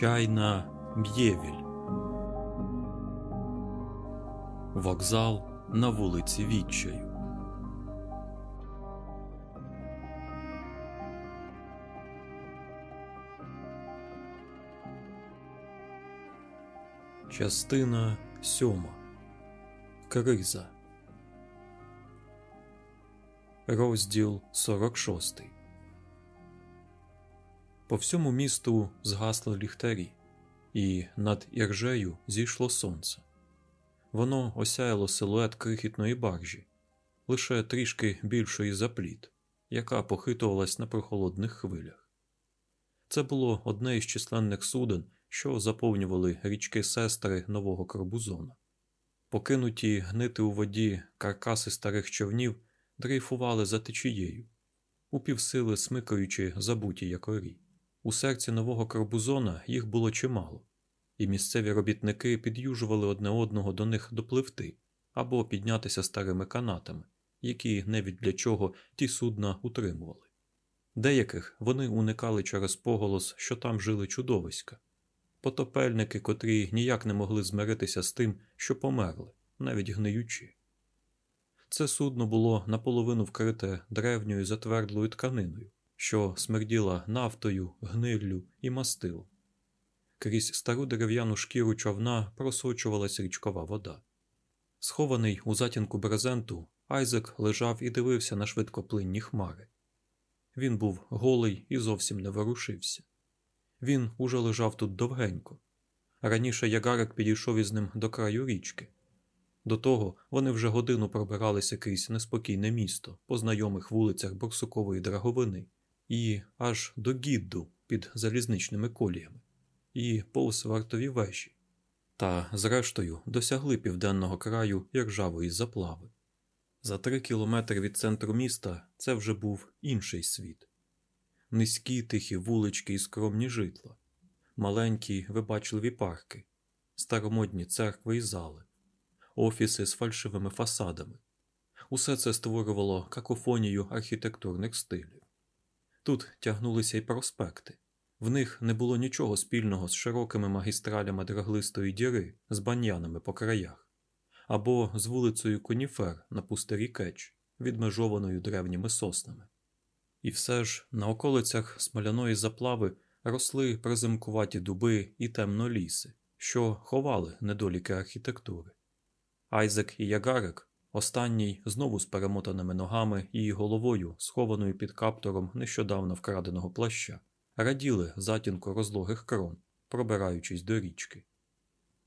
Чайна Б'євіль. Вокзал на вулиці Відчаю. Частина сьома. Криза. Розділ 46. По всьому місту згасли ліхтарі, і над іржею зійшло сонце. Воно осяяло силует крихітної баржі, лише трішки більшої за плід, яка похитувалась на прохолодних хвилях. Це було одне із численних суден, що заповнювали річки сестри нового Корбузона. Покинуті гнити у воді каркаси старих човнів дрейфували за течією, упівсили смикаючи забуті якорі. У серці нового Корбузона їх було чимало, і місцеві робітники під'южували одне одного до них допливти або піднятися старими канатами, які не від для чого ті судна утримували. Деяких вони уникали через поголос, що там жили чудовиська, потопельники, котрі ніяк не могли змиритися з тим, що померли, навіть гниючи. Це судно було наполовину вкрите древньою затвердлою тканиною, що смерділа нафтою, гниллю і мастилом. Крізь стару дерев'яну шкіру човна просочувалась річкова вода. Схований у затінку брезенту, Айзек лежав і дивився на швидкоплинні хмари. Він був голий і зовсім не ворушився. Він уже лежав тут довгенько. Раніше ягарик підійшов із ним до краю річки. До того вони вже годину пробиралися крізь неспокійне місто по знайомих вулицях Борсукової драговини і аж до гідду під залізничними коліями, і повз вартові вежі, та, зрештою, досягли південного краю ржавої заплави. За три кілометри від центру міста це вже був інший світ низькі тихі вулички і скромні житла, маленькі вибачливі парки, старомодні церкви і зали, офіси з фальшивими фасадами. Усе це створювало какофонію архітектурних стилів. Тут тягнулися й проспекти, в них не було нічого спільного з широкими магістралями драглистої діри з баньянами по краях, або з вулицею Коніфер на пустирі Кеч, відмежованою древніми соснами. І все ж на околицях смоляної заплави росли приземкуваті дуби і темноліси, що ховали недоліки архітектури. Айзек і Ягарик, останній знову з перемотаними ногами і головою, схованою під каптором нещодавно вкраденого плаща, раділи затінку розлогих крон, пробираючись до річки.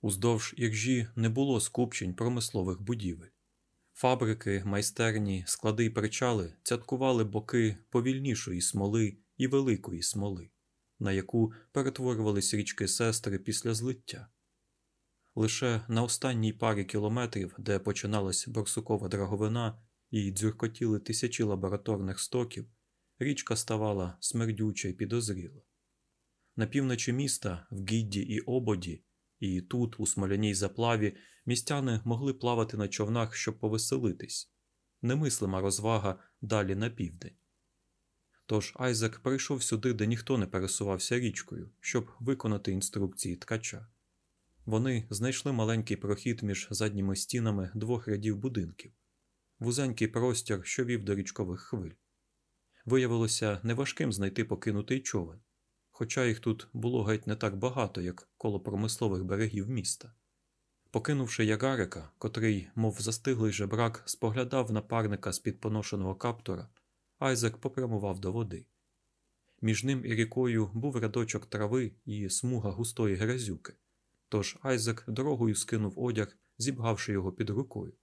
Уздовж іржі не було скупчень промислових будівель. Фабрики, майстерні, склади й причали цяткували боки повільнішої смоли і великої смоли, на яку перетворювались річки сестри після злиття. Лише на останній парі кілометрів, де починалась борсукова драговина і дзюркотіли тисячі лабораторних стоків, річка ставала смердюча й підозріла. На півночі міста, в Гідді і Ободі, і тут, у смоляній заплаві, містяни могли плавати на човнах, щоб повеселитись, немислима розвага далі на південь. Тож Айзек прийшов сюди, де ніхто не пересувався річкою, щоб виконати інструкції ткача. Вони знайшли маленький прохід між задніми стінами двох рядів будинків, вузенький простір, що вів до річкових хвиль. Виявилося неважким знайти покинутий човен, хоча їх тут було геть не так багато, як коло промислових берегів міста. Покинувши ягарика, котрий, мов застиглий жебрак, споглядав напарника з під поношеного каптора, Айзек попрямував до води. Між ним і рікою був рядочок трави і смуга густої грязюки, тож Айзек дорогою скинув одяг, зібгавши його під рукою.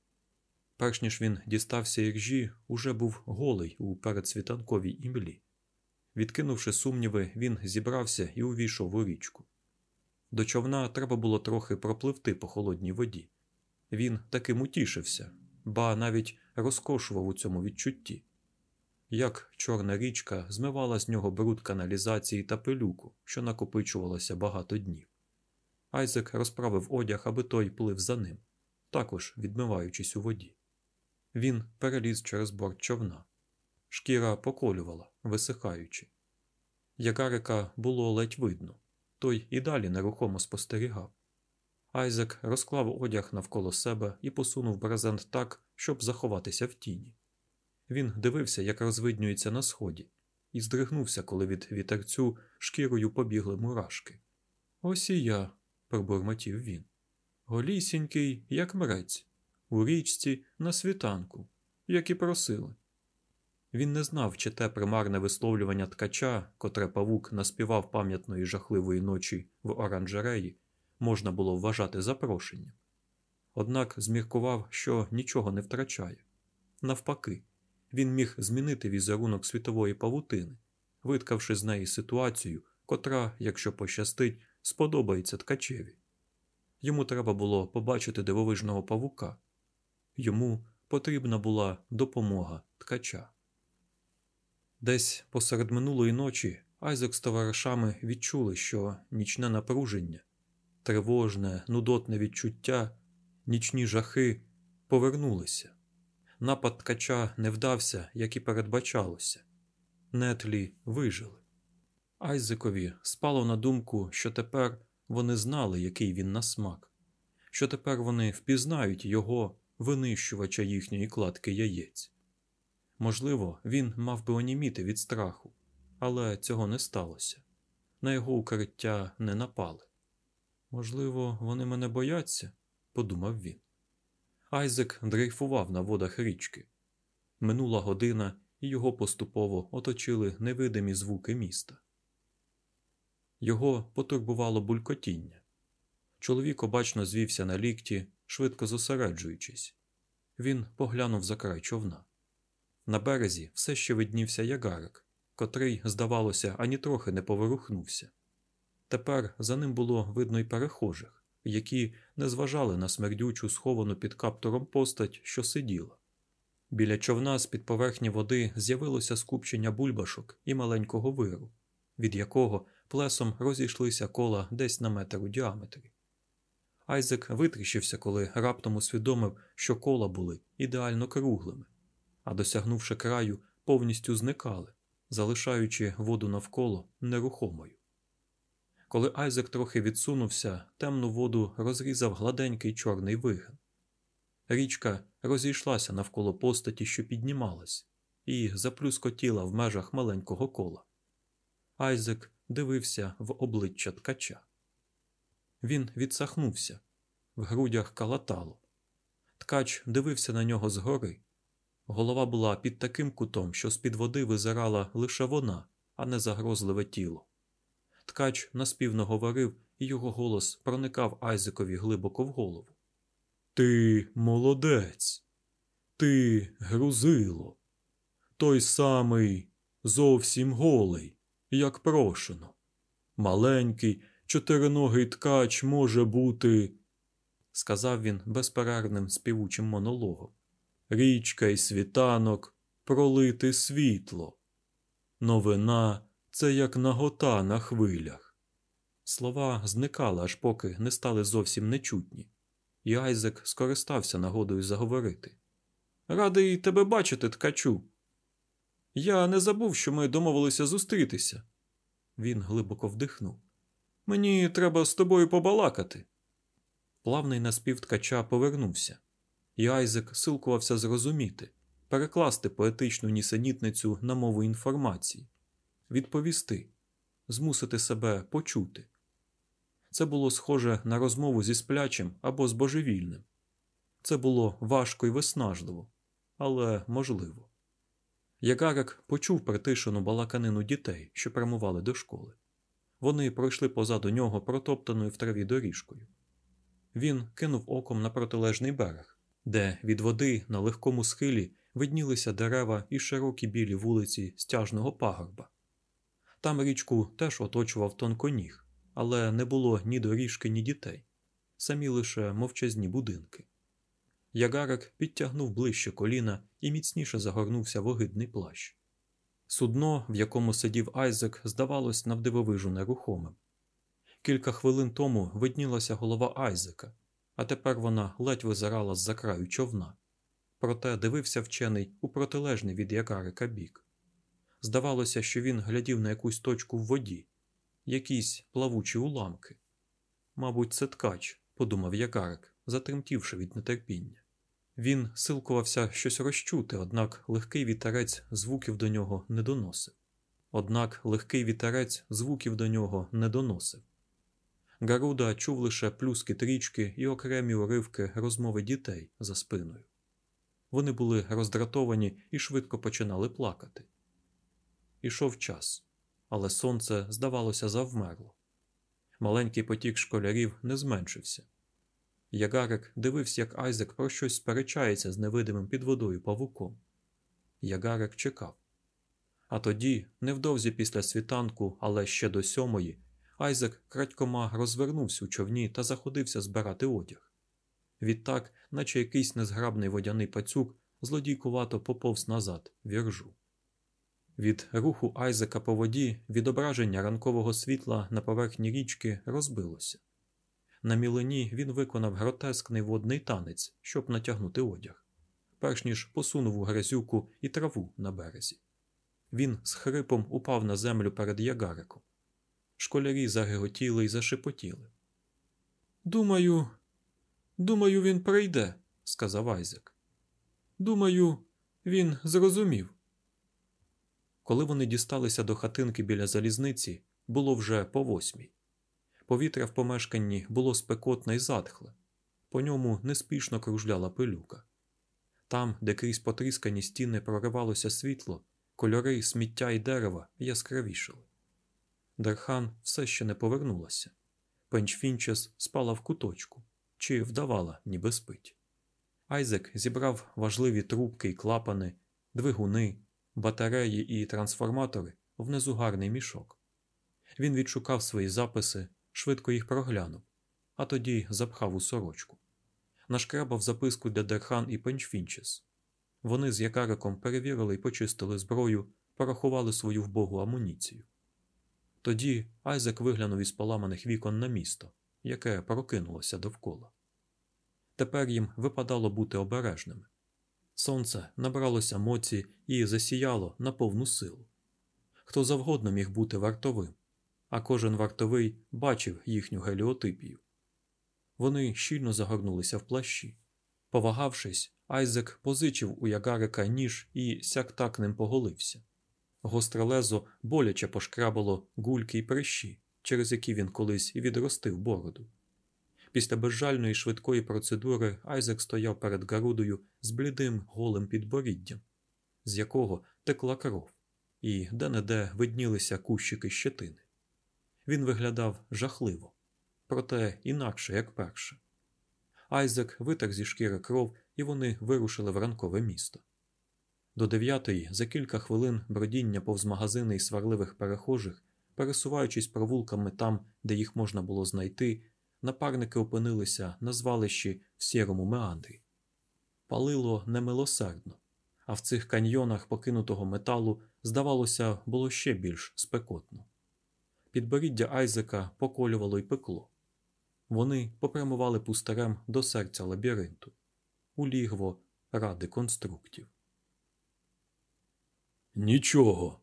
Перш ніж він дістався іржі, уже був голий у передсвітанковій імлі. Відкинувши сумніви, він зібрався і увійшов у річку. До човна треба було трохи пропливти по холодній воді. Він таким утішився, ба навіть розкошував у цьому відчутті. Як чорна річка змивала з нього бруд каналізації та пилюку, що накопичувалося багато днів. Айзек розправив одяг, аби той плив за ним, також відмиваючись у воді. Він переліз через борт човна. Шкіра поколювала, висихаючи. Ягарика було ледь видно. той і далі нерухомо спостерігав. Айзек розклав одяг навколо себе і посунув брезент так, щоб заховатися в тіні. Він дивився, як розвиднюється на сході, і здригнувся, коли від вітерцю шкірою побігли мурашки. Ось і я, пробурмотів він. Голісінький, як мрець, у річці на світанку, як і просили. Він не знав, чи те примарне висловлювання ткача, котре павук наспівав пам'ятної жахливої ночі в оранжереї, можна було вважати запрошенням. Однак зміркував, що нічого не втрачає. Навпаки, він міг змінити візерунок світової павутини, виткавши з неї ситуацію, котра, якщо пощастить, сподобається ткачеві. Йому треба було побачити дивовижного павука. Йому потрібна була допомога ткача. Десь посеред минулої ночі Айзек з товаришами відчули, що нічне напруження, тривожне, нудотне відчуття, нічні жахи повернулися. Напад ткача не вдався, як і передбачалося. Нетлі вижили. Айзекові спало на думку, що тепер вони знали, який він на смак, що тепер вони впізнають його, винищувача їхньої кладки яєць. Можливо, він мав би оніміти від страху, але цього не сталося. На його укриття не напали. Можливо, вони мене бояться, подумав він. Айзек дрейфував на водах річки. Минула година, і його поступово оточили невидимі звуки міста. Його потурбувало булькотіння. Чоловік обачно звівся на лікті, швидко зосереджуючись. Він поглянув за край човна. На березі все ще виднівся ягарик, котрий, здавалося, ані трохи не поворухнувся. Тепер за ним було видно й перехожих, які не зважали на смердючу, сховану під каптуром постать, що сиділа. Біля човна з під поверхні води з'явилося скупчення бульбашок і маленького виру, від якого плесом розійшлися кола десь на метр у діаметрі. Айзек витріщився, коли раптом усвідомив, що кола були ідеально круглими, а досягнувши краю, повністю зникали, залишаючи воду навколо нерухомою. Коли Айзек трохи відсунувся, темну воду розрізав гладенький чорний вигин. Річка розійшлася навколо постаті, що піднімалась, і заплюскотіла в межах маленького кола. Айзек дивився в обличчя ткача. Він відсахнувся, в грудях калатало. Ткач дивився на нього згори. Голова була під таким кутом, що з-під води визирала лише вона, а не загрозливе тіло. Ткач наспівно говорив, і його голос проникав Айзекові глибоко в голову. Ти молодець, ти грузило, той самий зовсім голий, як прошено. Маленький, чотириногий ткач може бути, сказав він безперервним співучим монологом. Річка й світанок пролити світло. Новина це як нагота на хвилях. Слова зникали, аж поки не стали зовсім нечутні, і Айзек скористався нагодою заговорити. Радий тебе бачити, ткачу. Я не забув, що ми домовилися зустрітися. Він глибоко вдихнув. Мені треба з тобою побалакати. Плавний наспів ткача повернувся, і Айзек силкувався зрозуміти, перекласти поетичну нісенітницю на мову інформації, відповісти, змусити себе почути. Це було схоже на розмову зі сплячим або з божевільним. Це було важко і виснажливо, але можливо. Ягарик почув притишену балаканину дітей, що прямували до школи. Вони пройшли позаду нього протоптаною в траві доріжкою. Він кинув оком на протилежний берег, де від води на легкому схилі виднілися дерева і широкі білі вулиці стяжного пагорба. Там річку теж оточував тонконіг, але не було ні доріжки, ні дітей, самі лише мовчазні будинки. Ягарик підтягнув ближче коліна і міцніше загорнувся в огидний плащ. Судно, в якому сидів Айзек, здавалось навдивовижу нерухомим. Кілька хвилин тому виднілася голова Айзека, а тепер вона ледь визирала з за краю човна. Проте дивився вчений у протилежний від Ягарика бік. Здавалося, що він глядів на якусь точку в воді, якісь плавучі уламки. Мабуть, це ткач, подумав Ягарик, затремтівши від нетерпіння. Він силкувався щось розчути, однак легкий вітерець звуків до нього не доносив. Однак легкий вітерець звуків до нього не доносив. Гаруда чув лише плюскіт річки і окремі уривки розмови дітей за спиною. Вони були роздратовані і швидко починали плакати. Ішов час, але сонце, здавалося, завмерло. Маленький потік школярів не зменшився. Ягарик дивився, як Айзек про щось сперечається з невидимим під водою павуком. Ягарик чекав. А тоді, невдовзі після світанку, але ще до сьомої, Айзек крадькома розвернувся у човні та заходився збирати одяг. Відтак, наче якийсь незграбний водяний пацюк, злодійкувато поповз назад віржу. Від руху Айзека по воді відображення ранкового світла на поверхні річки розбилося. На мілині він виконав гротескний водний танець, щоб натягнути одяг, перш ніж посунув у грязюку і траву на березі. Він з хрипом упав на землю перед ягариком. Школярі загиготіли і зашепотіли. Думаю, думаю, він прийде, сказав Айзек. Думаю, він зрозумів. Коли вони дісталися до хатинки біля залізниці, було вже по восьмій. Повітря в помешканні було спекотне і затхле, по ньому неспішно кружляла пилюка. Там, де крізь потріскані стіни проривалося світло, кольори сміття і дерева яскравішали. Дерхан все ще не повернулася. Пенчфінчес спала в куточку чи вдавала, ніби спить. Айзек зібрав важливі трубки і клапани, двигуни, батареї і трансформатори в незугарний мішок. Він відшукав свої записи, швидко їх проглянув, а тоді запхав у сорочку. Нашкрабав записку для Дерхан і Пенчфінчес. Вони з якариком перевірили і почистили зброю, порахували свою вбогу амуніцію. Тоді Айзек виглянув із поламаних вікон на місто, яке прокинулося довкола. Тепер їм випадало бути обережними. Сонце набралося моці і засіяло на повну силу. Хто завгодно міг бути вартовим, а кожен вартовий бачив їхню геліотипію. Вони щільно загорнулися в плащі. Повагавшись, Айзек позичив у ягарика ніж і сяк так ним поголився. Гостре лезо боляче пошкрабало гульки й прищі, через які він колись відростив бороду. Після безжальної швидкої процедури Айзек стояв перед Гарудою з блідим голим підборіддям, з якого текла кров, і де-не-де виднілися кущики щетини. Він виглядав жахливо, проте інакше, як перше. Айзек витер зі шкіри кров, і вони вирушили в ранкове місто. До дев'ятої, за кілька хвилин бродіння повз магазини і сварливих перехожих, пересуваючись провулками там, де їх можна було знайти, напарники опинилися на звалищі в сірому меандрі. Палило немилосердно, а в цих каньйонах покинутого металу, здавалося, було ще більш спекотно. Підборіддя Айзека поколювало й пекло. Вони попрямували пустарем до серця лабіринту, у лігво ради конструктів. Нічого.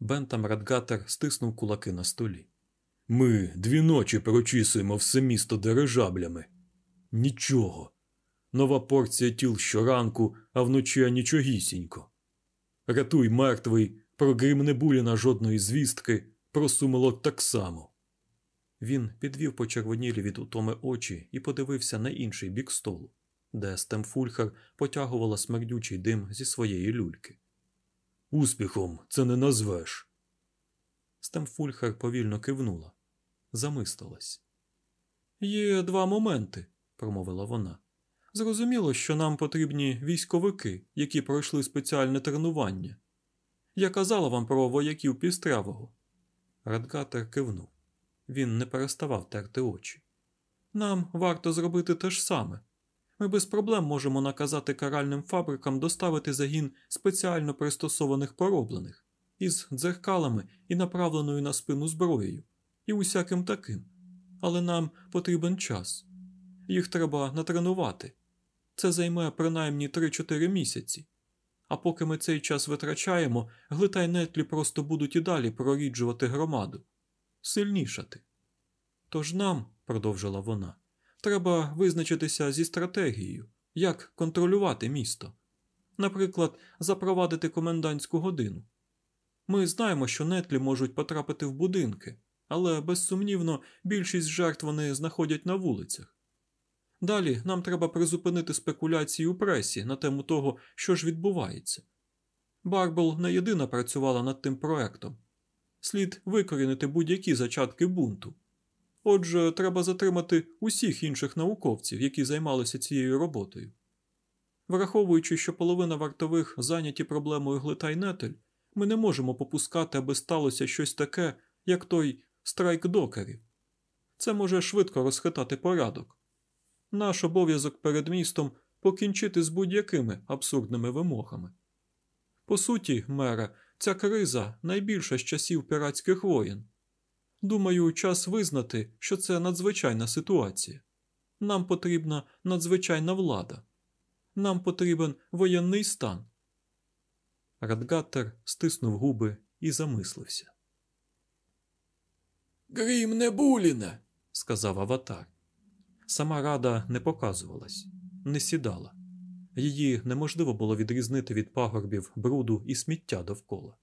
Бентам Радгатер стиснув кулаки на столі. Ми дві ночі прочісуємо все місто дирижаблями. Нічого. Нова порція тіл щоранку, а вночі нічогісінько. Рятуй мертвий, про грім не буліна жодної звістки, про сумелок так само. Він підвів почервонілі від утоми очі і подивився на інший бік столу, де Стемфульхар потягувала смердючий дим зі своєї люльки. Успіхом це не назвеш. Стемфульхар повільно кивнула, замислилась. Є два моменти, промовила вона. Зрозуміло, що нам потрібні військовики, які пройшли спеціальне тренування. Я казала вам про вояків пістрявого. Радгатер кивнув. Він не переставав терти очі. Нам варто зробити те ж саме. Ми без проблем можемо наказати каральним фабрикам доставити загін спеціально пристосованих пороблених із дзеркалами і направленою на спину зброєю, і усяким таким. Але нам потрібен час. Їх треба натренувати. Це займе принаймні 3-4 місяці. А поки ми цей час витрачаємо, глитай нетлі просто будуть і далі проріджувати громаду. сильнішати. Тож нам, продовжила вона, треба визначитися зі стратегією, як контролювати місто. Наприклад, запровадити комендантську годину. Ми знаємо, що нетлі можуть потрапити в будинки, але безсумнівно більшість жертв вони знаходять на вулицях. Далі нам треба призупинити спекуляції у пресі на тему того, що ж відбувається. Барбл не єдина працювала над тим проектом. Слід викорінити будь-які зачатки бунту. Отже, треба затримати усіх інших науковців, які займалися цією роботою. Враховуючи, що половина вартових зайняті проблемою глитайнетель, ми не можемо попускати, аби сталося щось таке, як той страйк докерів. Це може швидко розхитати порядок. Наш обов'язок перед містом покінчити з будь-якими абсурдними вимогами. По суті, мере, ця криза найбільша з часів піратських воєн. Думаю, час визнати, що це надзвичайна ситуація. Нам потрібна надзвичайна влада. Нам потрібен воєнний стан. Радгаттер стиснув губи і замислився. Грім не буліне, сказав аватар. Сама рада не показувалась, не сідала. Її неможливо було відрізнити від пагорбів бруду і сміття довкола.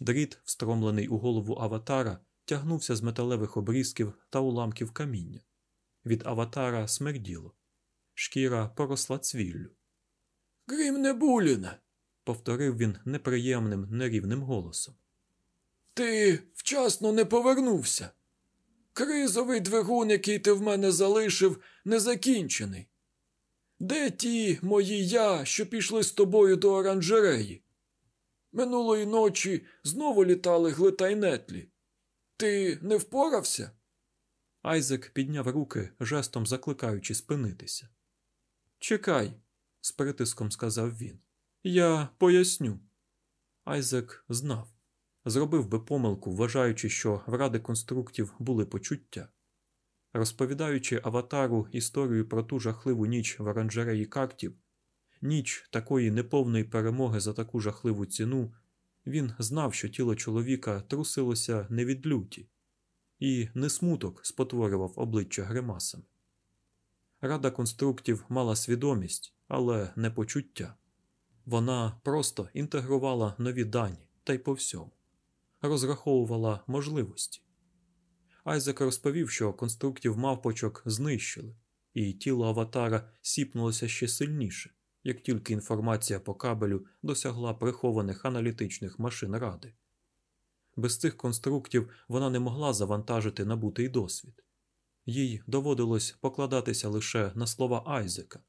Дріт, встромлений у голову аватара, тягнувся з металевих обрізків та уламків каміння. Від аватара смерділо, шкіра поросла цвіллю. Грім не буліне. повторив він неприємним, нерівним голосом. Ти вчасно не повернувся. Кризовий двигун, який ти в мене залишив, не закінчений. Де ті мої я, що пішли з тобою до оранжереї? Минулої ночі знову літали глитайнетлі. Ти не впорався? Айзек підняв руки, жестом закликаючи спинитися. Чекай, з притиском сказав він. Я поясню. Айзек знав. Зробив би помилку, вважаючи, що в ради конструктів були почуття. Розповідаючи аватару історію про ту жахливу ніч в оранжереї кактів, ніч такої неповної перемоги за таку жахливу ціну, він знав, що тіло чоловіка трусилося не від люті, і не смуток спотворював обличчя гримасами. Рада конструктів мала свідомість, але не почуття. Вона просто інтегрувала нові дані та й по всьому, розраховувала можливості. Айзек розповів, що конструктів мавпочок знищили, і тіло аватара сіпнулося ще сильніше, як тільки інформація по кабелю досягла прихованих аналітичних машин ради. Без цих конструктів вона не могла завантажити набутий досвід. Їй доводилось покладатися лише на слова Айзека.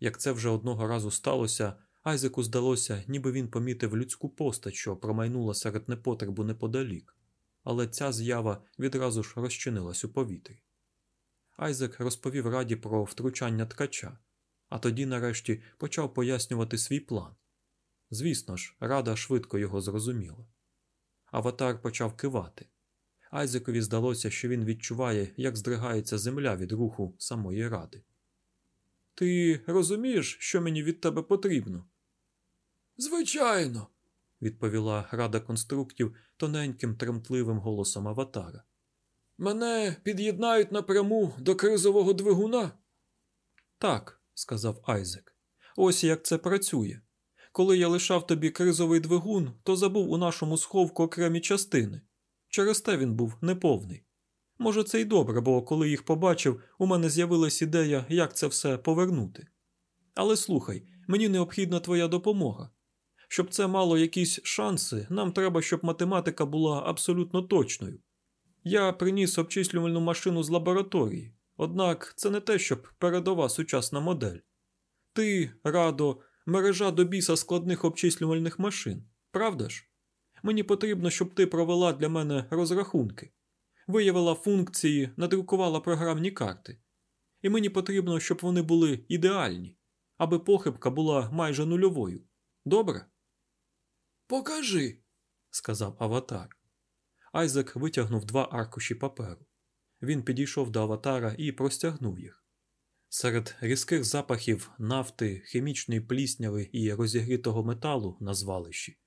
Як це вже одного разу сталося, Айзеку здалося, ніби він помітив людську постать, що промайнула серед непотребу неподалік, але ця з'ява відразу ж розчинилась у повітрі. Айзек розповів раді про втручання ткача, а тоді, нарешті, почав пояснювати свій план. Звісно ж, рада швидко його зрозуміла. Аватар почав кивати. Айзекові здалося, що він відчуває, як здригається земля від руху самої ради. Ти розумієш, що мені від тебе потрібно? Звичайно, відповіла рада конструктів тоненьким тремтливим голосом аватара. Мене під'єднають напряму до кризового двигуна. Так, сказав Айзек. Ось як це працює. Коли я лишав тобі кризовий двигун, то забув у нашому сховку окремі частини. Через те він був неповний. Може, це й добре, бо коли їх побачив, у мене з'явилась ідея, як це все повернути. Але слухай, мені необхідна твоя допомога. Щоб це мало якісь шанси, нам треба, щоб математика була абсолютно точною. Я приніс обчислювальну машину з лабораторії, однак це не те, щоб передова сучасна модель. Ти, радо, мережа до біса складних обчислювальних машин, правда ж? Мені потрібно, щоб ти провела для мене розрахунки, виявила функції, надрукувала програмні карти. І мені потрібно, щоб вони були ідеальні, аби похибка була майже нульовою. Добре? Покажи, сказав аватар. Айзек витягнув два аркуші паперу. Він підійшов до аватара і простягнув їх. Серед різких запахів нафти, хімічної плісняви і розігрітого металу на звалищі,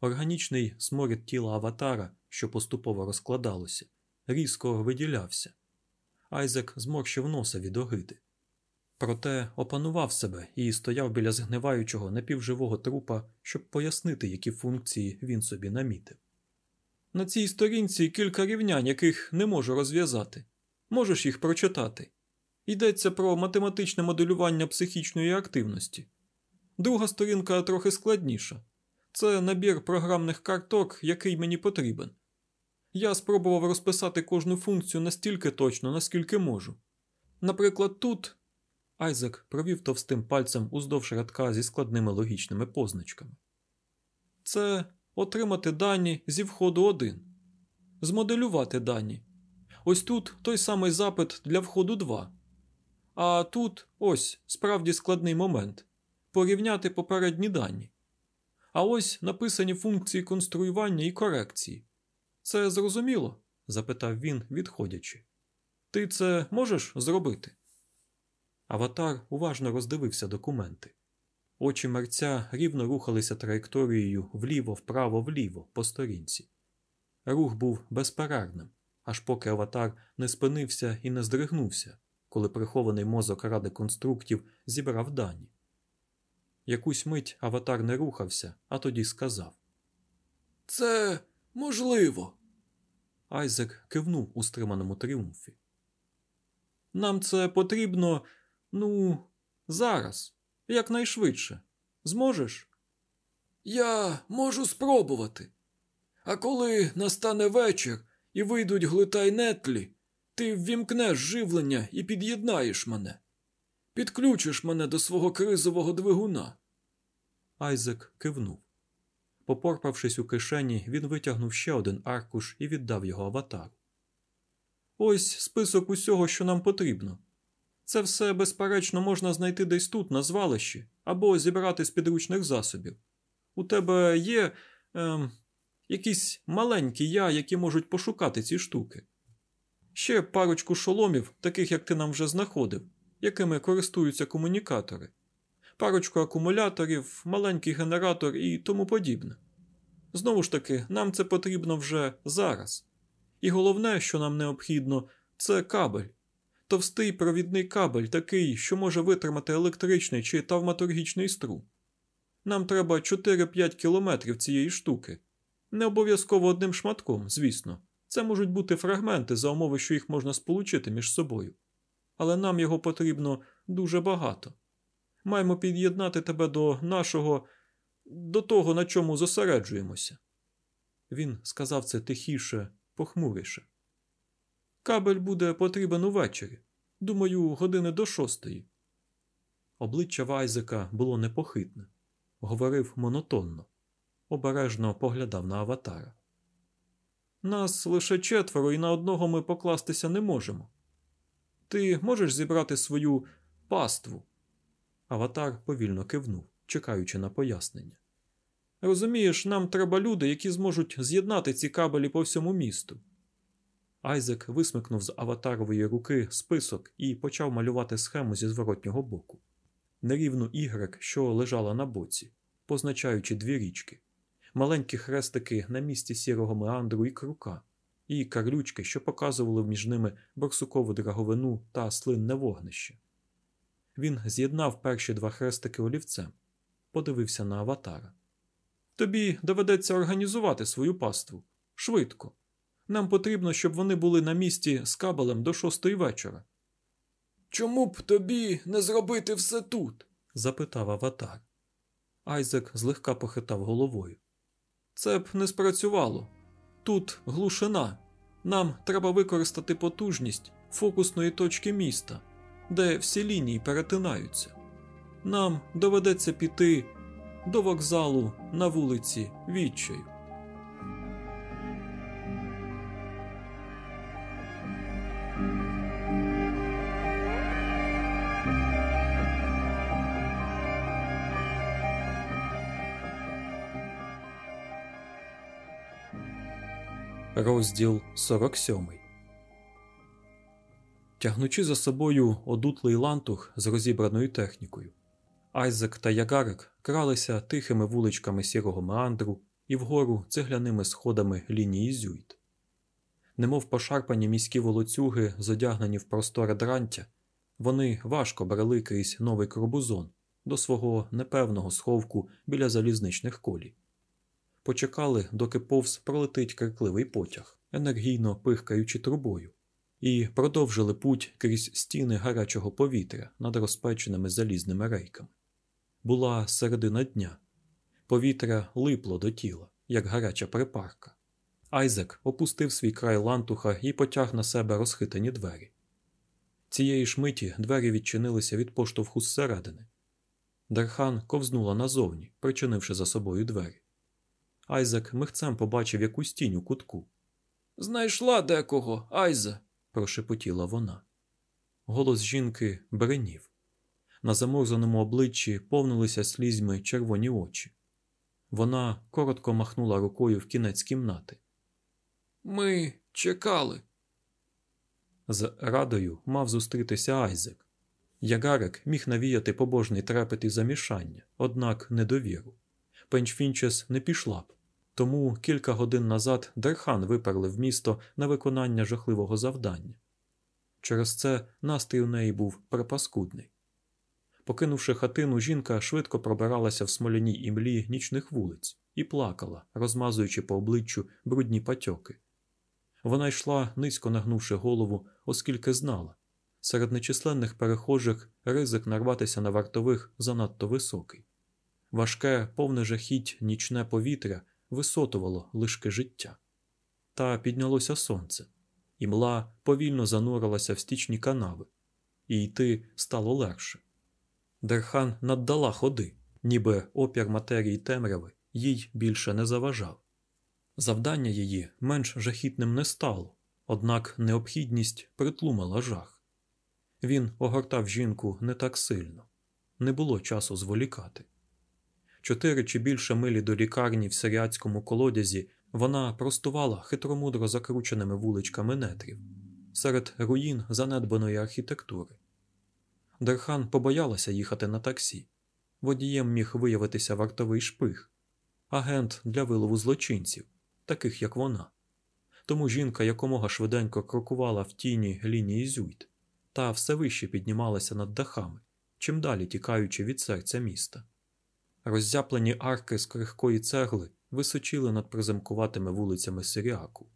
органічний сморід тіла аватара, що поступово розкладалося, різко виділявся. Айзек зморщив носа від огиди. Проте опанував себе і стояв біля згниваючого напівживого трупа, щоб пояснити, які функції він собі намітив. На цій сторінці кілька рівнянь, яких не можу розв'язати. Можеш їх прочитати. Йдеться про математичне моделювання психічної активності. Друга сторінка трохи складніша. Це набір програмних карток, який мені потрібен. Я спробував розписати кожну функцію настільки точно, наскільки можу. Наприклад, тут Айзек провів товстим пальцем уздовж рядка зі складними логічними позначками. Це отримати дані зі входу 1, змоделювати дані. Ось тут той самий запит для входу 2. А тут ось справді складний момент порівняти попередні дані. А ось написані функції конструювання і корекції. Це зрозуміло? запитав він, відходячи. Ти це можеш зробити? Аватар уважно роздивився документи. Очі мерця рівно рухалися траєкторією вліво, вправо, вліво по сторінці. Рух був безперервним, аж поки аватар не спинився і не здригнувся, коли прихований мозок ради конструктів зібрав дані. Якусь мить аватар не рухався, а тоді сказав: Це можливо. Айзек кивнув у стриманому тріумфі. Нам це потрібно, ну, зараз, якнайшвидше. Зможеш? Я можу спробувати. А коли настане вечір і вийдуть глита й нетлі, ти ввімкнеш живлення і під'єднаєш мене. Підключиш мене до свого кризового двигуна. Айзек кивнув. Попорпавшись у кишені, він витягнув ще один аркуш і віддав його аватару. Ось список усього, що нам потрібно. Це все, безперечно, можна знайти десь тут, на звалищі, або зібрати з підручних засобів. У тебе є ем, якісь маленькі я, які можуть пошукати ці штуки. Ще парочку шоломів, таких як ти нам вже знаходив, якими користуються комунікатори, парочку акумуляторів, маленький генератор і тому подібне. Знову ж таки, нам це потрібно вже зараз. І головне, що нам необхідно, це кабель. Товстий провідний кабель, такий, що може витримати електричний чи тавматургічний струм. Нам треба 4-5 кілометрів цієї штуки. Не обов'язково одним шматком, звісно. Це можуть бути фрагменти за умови, що їх можна сполучити між собою. Але нам його потрібно дуже багато. Маємо під'єднати тебе до нашого, до того, на чому зосереджуємося. Він сказав це тихіше, похмуріше. Кабель буде потрібен увечері. Думаю, години до шостої. Обличчя Вайзека було непохитне, говорив монотонно, обережно поглядав на аватара. Нас лише четверо, і на одного ми покластися не можемо. Ти можеш зібрати свою паству? Аватар повільно кивнув, чекаючи на пояснення. Розумієш, нам треба люди, які зможуть з'єднати ці кабелі по всьому місту. Айзек висмикнув з аватарової руки список і почав малювати схему зі зворотнього боку, нерівну ігрек, що лежала на боці, позначаючи дві річки, маленькі хрестики на місці сірого меандру і крука, і карлючки, що показували між ними борсукову драговину та слинне вогнище. Він з'єднав перші два хрестики олівцем, подивився на аватара. Тобі доведеться організувати свою паству швидко. Нам потрібно, щоб вони були на місці з кабелем до шостої вечора. Чому б тобі не зробити все тут? запитав аватар. Айзек злегка похитав головою. Це б не спрацювало. Тут глушина. Нам треба використати потужність фокусної точки міста, де всі лінії перетинаються. Нам доведеться піти до вокзалу на вулиці Відчаю. Розділ 47 Тягнучи за собою одутлий лантух з розібраною технікою, Айзек та Ягарик кралися тихими вуличками сірого меандру і вгору цегляними сходами лінії Зюйт. Немов пошарпані міські волоцюги, зодягнені в просторе дрантя, вони важко брали крізь новий корбузон до свого непевного сховку біля залізничних колій. Почекали, доки повз пролетить крикливий потяг, енергійно пихкаючи трубою, і продовжили путь крізь стіни гарячого повітря над розпеченими залізними рейками. Була середина дня. Повітря липло до тіла, як гаряча припарка. Айзек опустив свій край лантуха і потяг на себе розхитані двері. Цієї ж миті двері відчинилися від поштовху зсередини. Дерхан ковзнула назовні, причинивши за собою двері. Айзек михцем побачив якусь тінь у кутку. Знайшла декого, Айзе, прошепотіла вона. Голос жінки бринів. На заморзаному обличчі повнилися слізьми червоні очі. Вона коротко махнула рукою в кінець кімнати. Ми чекали. З радою мав зустрітися Айзек. Ягарик міг навіяти побожний трепет і замішання, однак не довіру. Пенчфінчес не пішла б, тому кілька годин назад Дерхан виперли в місто на виконання жахливого завдання. Через це настрій у неї був припаскудний. Покинувши хатину, жінка швидко пробиралася в смоляній імлі нічних вулиць і плакала, розмазуючи по обличчю брудні патьоки. Вона йшла, низько нагнувши голову, оскільки знала серед нечисленних перехожих ризик нарватися на вартових занадто високий. Важке, повне жахіть нічне повітря висотувало лишки життя. Та піднялося сонце, і мла повільно занурилася в стічні канави, і йти стало легше. Дерхан наддала ходи, ніби опір матерії темряви їй більше не заважав. Завдання її менш жахітним не стало, однак необхідність притлумила жах. Він огортав жінку не так сильно, не було часу зволікати. Чотири чи більше милі до лікарні в сиріацькому колодязі вона простувала хитромудро закрученими вуличками нетрів серед руїн занедбаної архітектури. Дерхан побоялася їхати на таксі. Водієм міг виявитися вартовий шпиг, агент для вилову злочинців, таких як вона. Тому жінка якомога швиденько крокувала в тіні лінії Зюйд та все вище піднімалася над дахами, чим далі тікаючи від серця міста. Роззяплені арки з крихкої цегли височили над приземкуватими вулицями Сиріаку.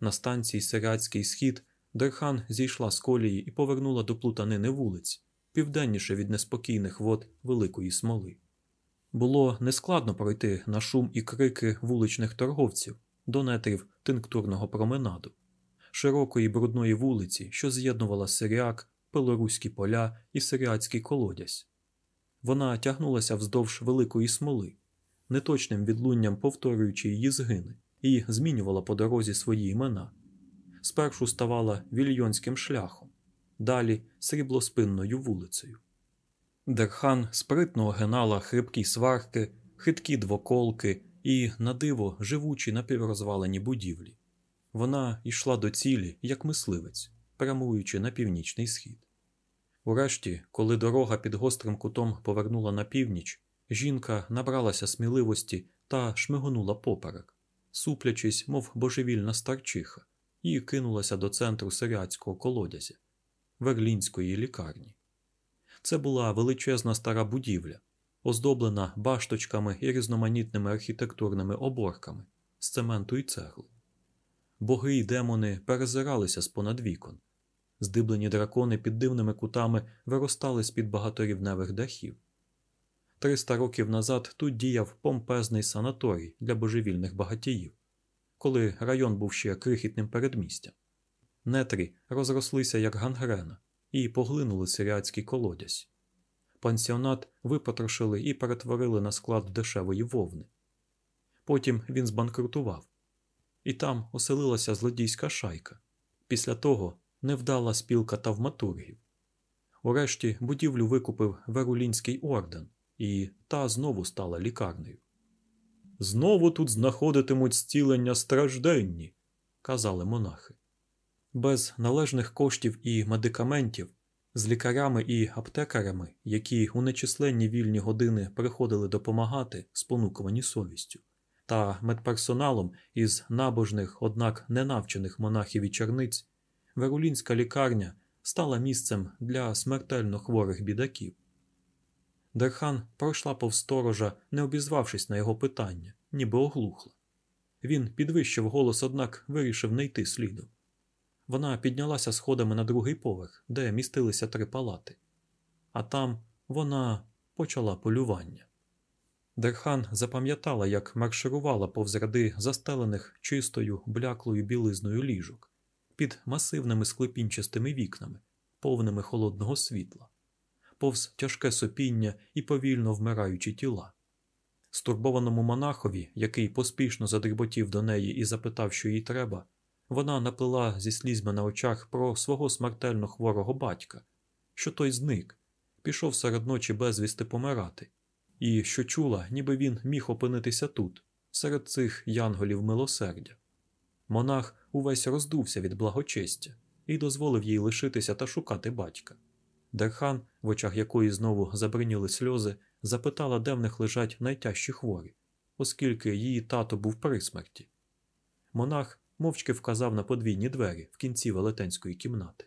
На станції Сиріацький схід Дерхан зійшла з колії і повернула до плутанини вулиць, південніше від неспокійних вод великої смоли. Було нескладно пройти на шум і крики вуличних торговців до нетрів тинктурного променаду, широкої брудної вулиці, що з'єднувала Сиріак, Пелоруські поля і Сиріацький колодязь. Вона тягнулася вздовж великої смоли, неточним відлунням повторюючи її згини, і змінювала по дорозі свої імена. Спершу ставала вільйонським шляхом, далі сріблоспинною вулицею. Дерхан спритно огинала хрипкі сварки, хиткі двоколки і, на диво, живучі напіврозвалені будівлі. Вона йшла до цілі, як мисливець, прямуючи на північний схід. Урешті, коли дорога під гострим кутом повернула на північ, жінка набралася сміливості та шмигонула поперек, суплячись, мов божевільна старчиха, і кинулася до центру сиріацького колодязя, верлінської лікарні. Це була величезна стара будівля, оздоблена башточками і різноманітними архітектурними оборками з цементу і цегли. Боги й демони перезиралися з понад вікон. Здиблені дракони під дивними кутами виростали з під багаторівневих дахів. Триста років назад тут діяв помпезний санаторій для божевільних багатіїв, коли район був ще крихітним передмістям. Нетрі розрослися як гангрена і поглинули сиріацький колодязь. Пансіонат випотрошили і перетворили на склад дешевої вовни. Потім він збанкрутував, і там оселилася злодійська шайка. Після того невдала спілка тавматургів. Урешті будівлю викупив Верулінський орден, і та знову стала лікарнею. Знову тут знаходитимуть зцілення стражденні, казали монахи. Без належних коштів і медикаментів, з лікарями і аптекарями, які у нечисленні вільні години приходили допомагати, спонукувані совістю, та медперсоналом із набожних, однак ненавчених монахів і черниць, Верулінська лікарня стала місцем для смертельно хворих бідаків. Дерхан пройшла повз сторожа, не обізвавшись на його питання, ніби оглухла. Він підвищив голос, однак вирішив не йти слідом. Вона піднялася сходами на другий поверх, де містилися три палати, а там вона почала полювання. Дерхан запам'ятала, як марширувала повз ряди застелених чистою бляклою білизною ліжок під масивними склепінчастими вікнами, повними холодного світла, повз тяжке сопіння і повільно вмираючі тіла. Стурбованому монахові, який поспішно задріботів до неї і запитав, що їй треба, вона наплила зі слізьми на очах про свого смертельно хворого батька, що той зник, пішов серед ночі безвісти помирати, і що чула, ніби він міг опинитися тут, серед цих янголів милосердя. Монах увесь роздувся від благочестя і дозволив їй лишитися та шукати батька. Дерхан, в очах якої знову забриніли сльози, запитала, де в них лежать найтяжчі хворі, оскільки її тато був при смерті. Монах мовчки вказав на подвійні двері в кінці велетенської кімнати.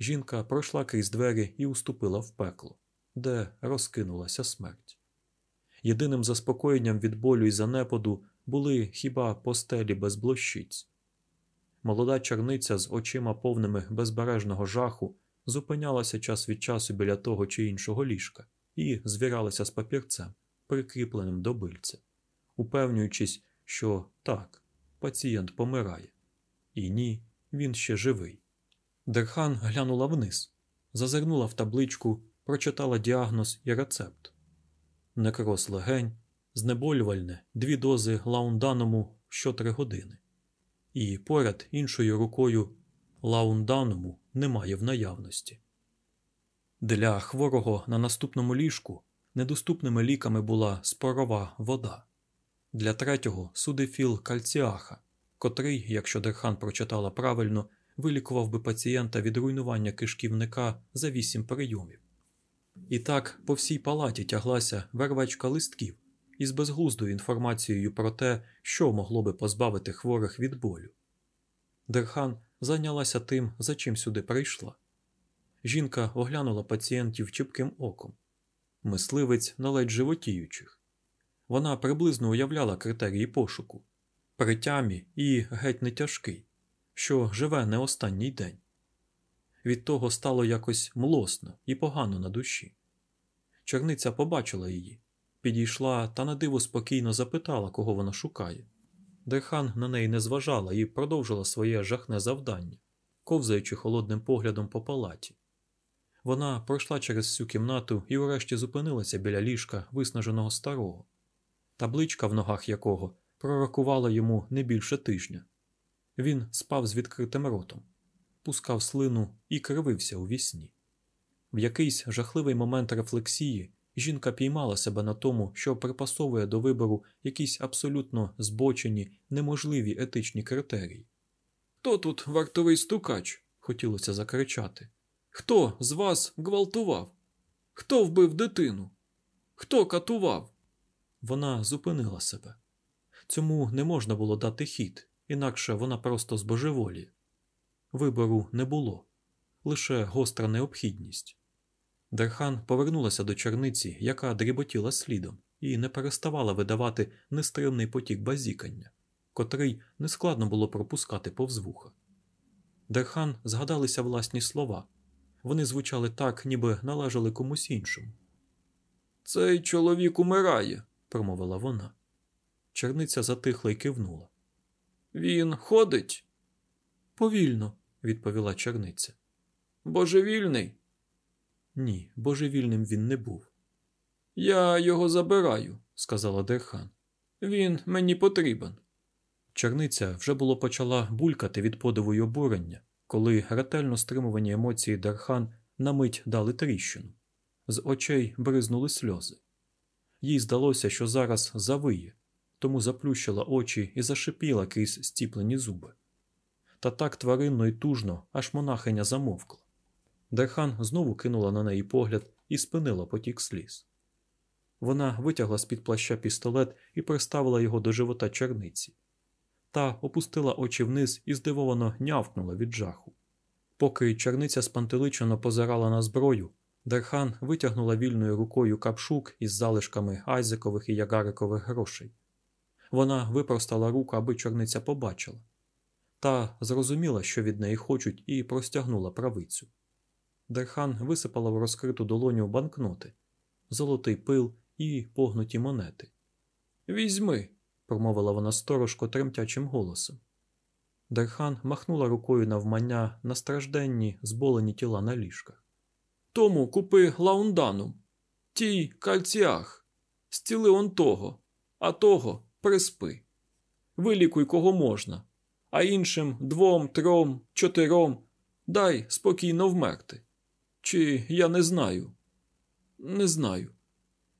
Жінка пройшла крізь двері і уступила в пекло, де розкинулася смерть. Єдиним заспокоєнням від болю і занепаду були хіба постелі без блощиць. Молода черниця з очима повними безбережного жаху зупинялася час від часу біля того чи іншого ліжка і звіралася з папірцем, прикріпленим до бильця, упевнюючись, що так, пацієнт помирає, і ні, він ще живий. Дерхан глянула вниз, зазирнула в табличку, прочитала діагноз і рецепт. Некроз легень, знеболювальне, дві дози лаунданому що три години. І поряд іншою рукою лауданому немає в наявності. Для хворого на наступному ліжку недоступними ліками була спорова вода, для третього судефіл кальціаха, котрий, якщо Дерхан прочитала правильно, вилікував би пацієнта від руйнування кишківника за вісім прийомів. І так по всій палаті тяглася вервечка листків із безглуздою інформацією про те, що могло би позбавити хворих від болю. Дерхан зайнялася тим, за чим сюди прийшла. Жінка оглянула пацієнтів чіпким оком. Мисливець на ледь животіючих. Вона приблизно уявляла критерії пошуку при тямі і геть не тяжкий, що живе не останній день. Від того стало якось млосно і погано на душі. Черниця побачила її, підійшла та на диво спокійно запитала, кого вона шукає. Дерхан на неї не зважала і продовжила своє жахне завдання, ковзаючи холодним поглядом по палаті. Вона пройшла через всю кімнату і урешті зупинилася біля ліжка виснаженого старого, табличка в ногах якого пророкувала йому не більше тижня. Він спав з відкритим ротом, пускав слину і кривився уві сні. В якийсь жахливий момент рефлексії жінка піймала себе на тому, що припасовує до вибору якісь абсолютно збочені, неможливі етичні критерії. Хто тут вартовий стукач? хотілося закричати. Хто з вас гвалтував? Хто вбив дитину? Хто катував? Вона зупинила себе. Цьому не можна було дати хід, інакше вона просто збожеволіє. Вибору не було, лише гостра необхідність. Дерхан повернулася до черниці, яка дріботіла слідом, і не переставала видавати нестримний потік базікання, котрий нескладно було пропускати повз вуха. Дерхан згадалися власні слова. Вони звучали так, ніби належали комусь іншому. Цей чоловік умирає, промовила вона. Черниця затихла й кивнула. Він ходить? Повільно, відповіла черниця. Божевільний? Ні, божевільним він не був. Я його забираю, сказала Дерхан. Він мені потрібен. Черниця вже було почала булькати від подиву й обурення, коли ретельно стримувані емоції Дерхан на мить дали тріщину. З очей бризнули сльози. Їй здалося, що зараз завиє, тому заплющила очі і зашипіла крізь зціплені зуби. Та так тваринно і тужно, аж монахиня замовкла. Дерхан знову кинула на неї погляд і спинила потік сліз. Вона витягла з-під плаща пістолет і приставила його до живота черниці. Та опустила очі вниз і здивовано нявкнула від жаху. Поки черниця спантеличено позирала на зброю, Дерхан витягнула вільною рукою капшук із залишками айзекових і ягарикових грошей. Вона випростала руку, аби чорниця побачила, та зрозуміла, що від неї хочуть, і простягнула правицю. Дерхан висипала в розкриту долоню банкноти, золотий пил і погнуті монети. Візьми, промовила вона сторожко тремтячим голосом. Дерхан махнула рукою навмання на стражденні, зболені тіла на ліжках. Тому купи лаунданум, тій кальціах, стіли он того, а того приспи. Вилікуй кого можна, а іншим двом, трьом, чотиром дай спокійно вмерти. Чи я не знаю? Не знаю.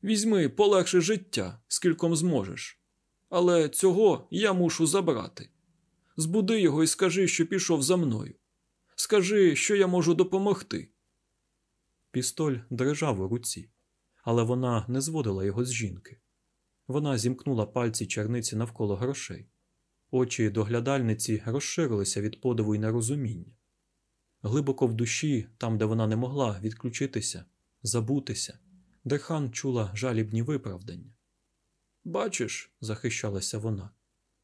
Візьми полегше життя, скільком зможеш. Але цього я мушу забрати. Збуди його і скажи, що пішов за мною. Скажи, що я можу допомогти. Пістоль дрижав у руці, але вона не зводила його з жінки. Вона зімкнула пальці черниці навколо грошей. Очі доглядальниці розширилися від подиву й нерозуміння. Глибоко в душі, там, де вона не могла відключитися, забутися, Дерхан чула жалібні виправдання. Бачиш, захищалася вона,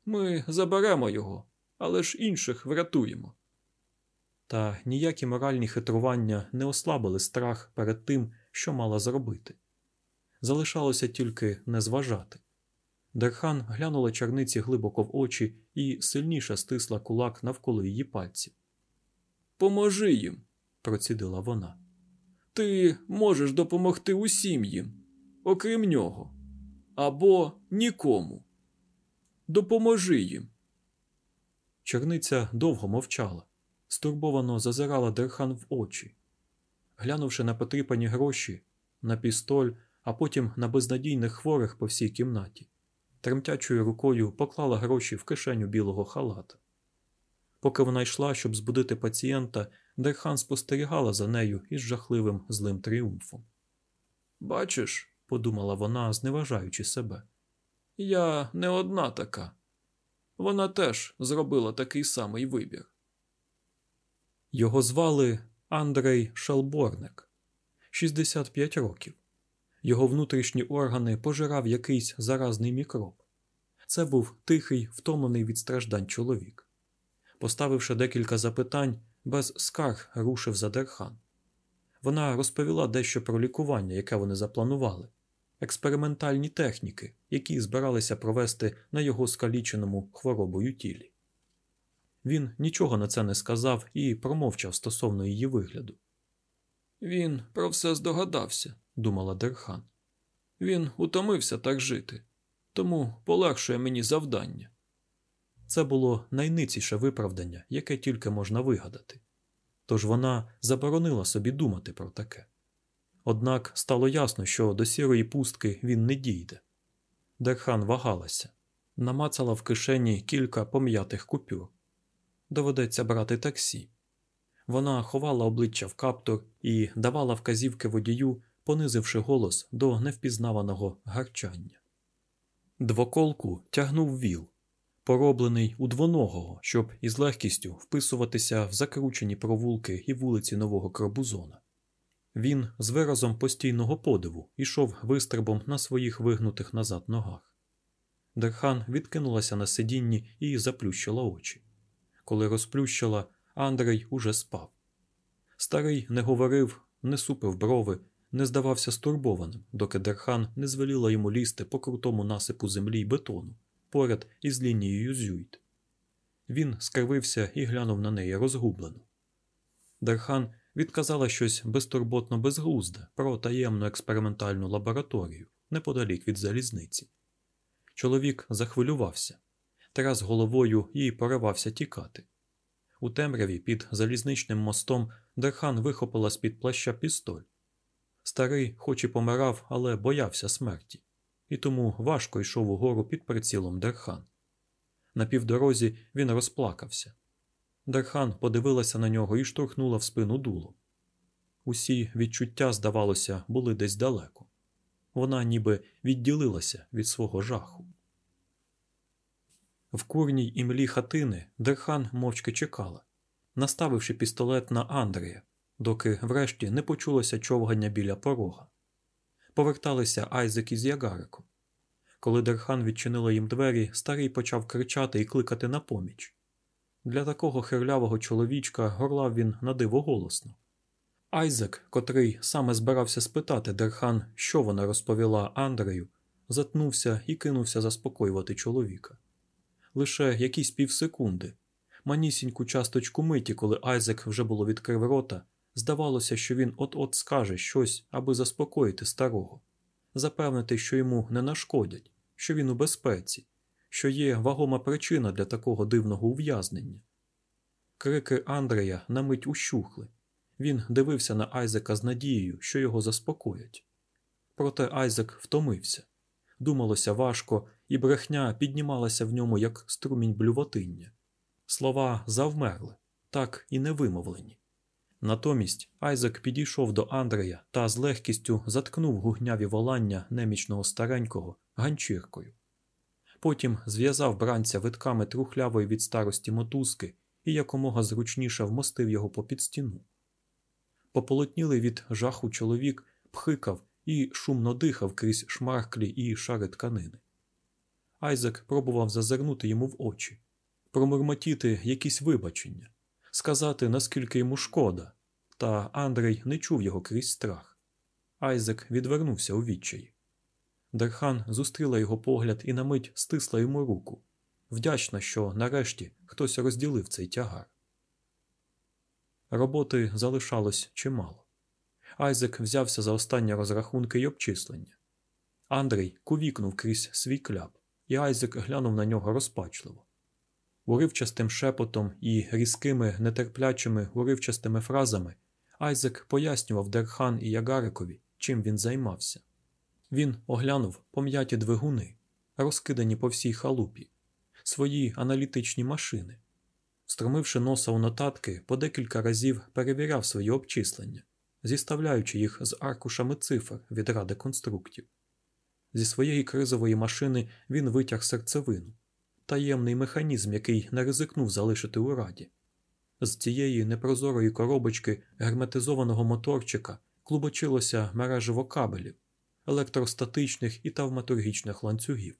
ми заберемо його, але ж інших врятуємо. Та ніякі моральні хитрування не ослабили страх перед тим, що мала зробити. Залишалося тільки не зважати. Дерхан глянула черниці глибоко в очі і сильніше стисла кулак навколо її пальців. Поможи їм, процідила вона. Ти можеш допомогти усім їм, окрім нього, або нікому. Допоможи їм. Черниця довго мовчала, стурбовано зазирала Дерхан в очі. Глянувши на потріпані гроші, на пістоль, а потім на безнадійних хворих по всій кімнаті, тремтячою рукою поклала гроші в кишеню білого халата. Поки вона йшла, щоб збудити пацієнта, Дерхан спостерігала за нею із жахливим злим тріумфом. Бачиш, подумала вона, зневажаючи себе, я не одна така. Вона теж зробила такий самий вибір. Його звали Андрей Шалборник, 65 років. Його внутрішні органи пожирав якийсь заразний мікроб. Це був тихий, втомлений від страждань чоловік. Поставивши декілька запитань, без скарг рушив за Дерхан. Вона розповіла дещо про лікування, яке вони запланували, експериментальні техніки, які збиралися провести на його скаліченому хворобою тілі. Він нічого на це не сказав і промовчав стосовно її вигляду. Він про все здогадався, думала Дерхан. Він утомився так жити, тому полегшує мені завдання. Це було найниціше виправдання, яке тільки можна вигадати. Тож вона заборонила собі думати про таке. Однак стало ясно, що до сірої пустки він не дійде. Дерхан вагалася, намацала в кишені кілька пом'ятих купюр. Доведеться брати таксі. Вона ховала обличчя в каптур і давала вказівки водію, понизивши голос до невпізнаваного гарчання. Двоколку тягнув віл, пороблений у двоногого, щоб із легкістю вписуватися в закручені провулки і вулиці Нового Крабузона. Він з виразом постійного подиву йшов вистрибом на своїх вигнутих назад ногах. Дерхан відкинулася на сидінні і заплющила очі. Коли розплющила, Андрей уже спав. Старий не говорив, не супив брови, не здавався стурбованим, доки Дерхан не звеліла йому лізти по крутому насипу землі й бетону поряд із лінією Зюйт. Він скривився і глянув на неї розгублено. Дерхан відказала щось безтурботно безглузде про таємну експериментальну лабораторію неподалік від залізниці. Чоловік захвилювався, тряс головою і поривався тікати. У темряві під залізничним мостом Дерхан вихопила з під плаща пістоль. Старий, хоч і помирав, але боявся смерті, і тому важко йшов угору під прицілом Дерхан. На півдорозі він розплакався. Дерхан подивилася на нього і штовхнула в спину дуло. Усі відчуття, здавалося, були десь далеко. Вона ніби відділилася від свого жаху. В курній імлі хатини Дерхан мовчки чекала, наставивши пістолет на Андрея, доки врешті не почулося човгання біля порога. Поверталися Айзек із Ягариком. Коли Дерхан відчинила їм двері, старий почав кричати і кликати на поміч. Для такого хирлявого чоловічка горлав він надиво голосно. Айзек, котрий саме збирався спитати Дерхан, що вона розповіла Андрею, затнувся і кинувся заспокоювати чоловіка. Лише якісь півсекунди, манісіньку часточку миті, коли Айзек вже було відкрив рота, здавалося, що він от-от скаже щось, аби заспокоїти старого, запевнити, що йому не нашкодять, що він у безпеці, що є вагома причина для такого дивного ув'язнення. Крики Андрея на мить ущухли. Він дивився на Айзека з надією, що його заспокоять. Проте Айзек втомився. Думалося важко, і брехня піднімалася в ньому, як струмінь блювотиння. Слова завмерли, так і не вимовлені. Натомість Айзек підійшов до Андрея та з легкістю заткнув гугняві волання немічного старенького ганчіркою. Потім зв'язав бранця витками трухлявої від старості мотузки і якомога зручніше вмостив його попід стіну. Пополотнілий від жаху чоловік пхикав і шумно дихав крізь шмарклі і шари тканини. Айзек пробував зазирнути йому в очі, промурмотіти якісь вибачення, сказати, наскільки йому шкода, та Андрей не чув його крізь страх. Айзек відвернувся у відчаї. Дерхан зустріла його погляд і на мить стисла йому руку, вдячна, що нарешті хтось розділив цей тягар. Роботи залишалось чимало. Айзек взявся за останні розрахунки й обчислення. Андрей кувікнув крізь свій кляп, і Айзек глянув на нього розпачливо. Уривчастим шепотом і різкими, нетерплячими уривчастими фразами Айзек пояснював Дерхан і Ягарикові, чим він займався. Він оглянув пом'яті двигуни, розкидані по всій халупі, свої аналітичні машини. Стромивши носа у нотатки, по декілька разів перевіряв свої обчислення, зіставляючи їх з аркушами цифр від ради конструктів. Зі своєї кризової машини він витяг серцевину, таємний механізм, який не ризикнув залишити у раді. З цієї непрозорої коробочки герметизованого моторчика клубочилося мережево кабелів, електростатичних і тавматургічних ланцюгів.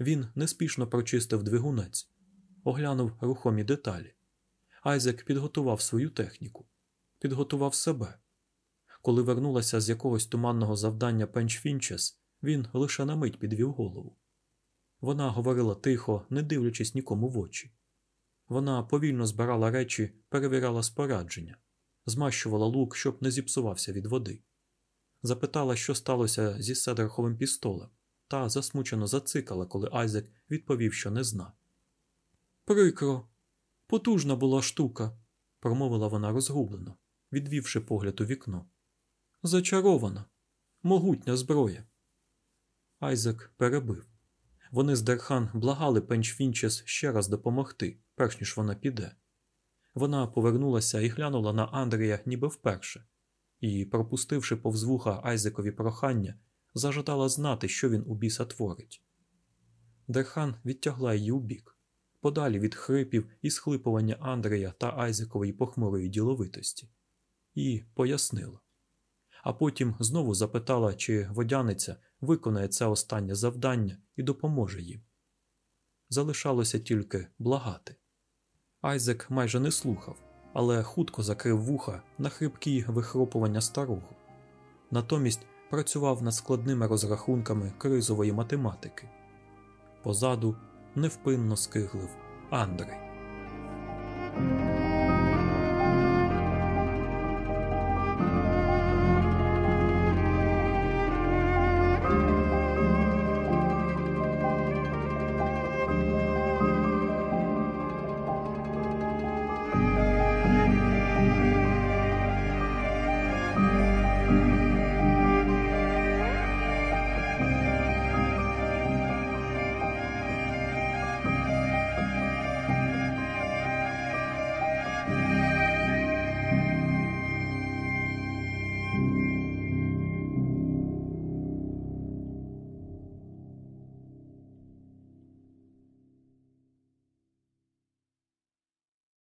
Він неспішно прочистив двигунець, оглянув рухомі деталі. Айзек підготував свою техніку, підготував себе. Коли вернулася з якогось туманного завдання Пенч Фінчес, він лише на мить підвів голову. Вона говорила тихо, не дивлячись нікому в очі. Вона повільно збирала речі, перевіряла спорядження, змащувала лук, щоб не зіпсувався від води. Запитала, що сталося зі седерховим пістолем, та засмучено зацикала, коли Айзек відповів, що не зна. Прикро, потужна була штука, промовила вона розгублено, відвівши погляд у вікно. Зачарована, могутня зброя. Айзек перебив. Вони з Дерхан благали Пенч Фінчес ще раз допомогти, перш ніж вона піде. Вона повернулася і глянула на Андрея ніби вперше, і, пропустивши повз вуха Айзекові прохання, зажадала знати, що він у біса творить. Дерхан відтягла її убік, подалі від хрипів і схлипування Андрея та Айзекової похмурої діловитості, і пояснила. А потім знову запитала, чи водяниця виконає це останнє завдання і допоможе їм. Залишалося тільки благати. Айзек майже не слухав, але хутко закрив вуха на хрипкі вихропування старого. Натомість працював над складними розрахунками кризової математики. Позаду невпинно скиглив Андрей.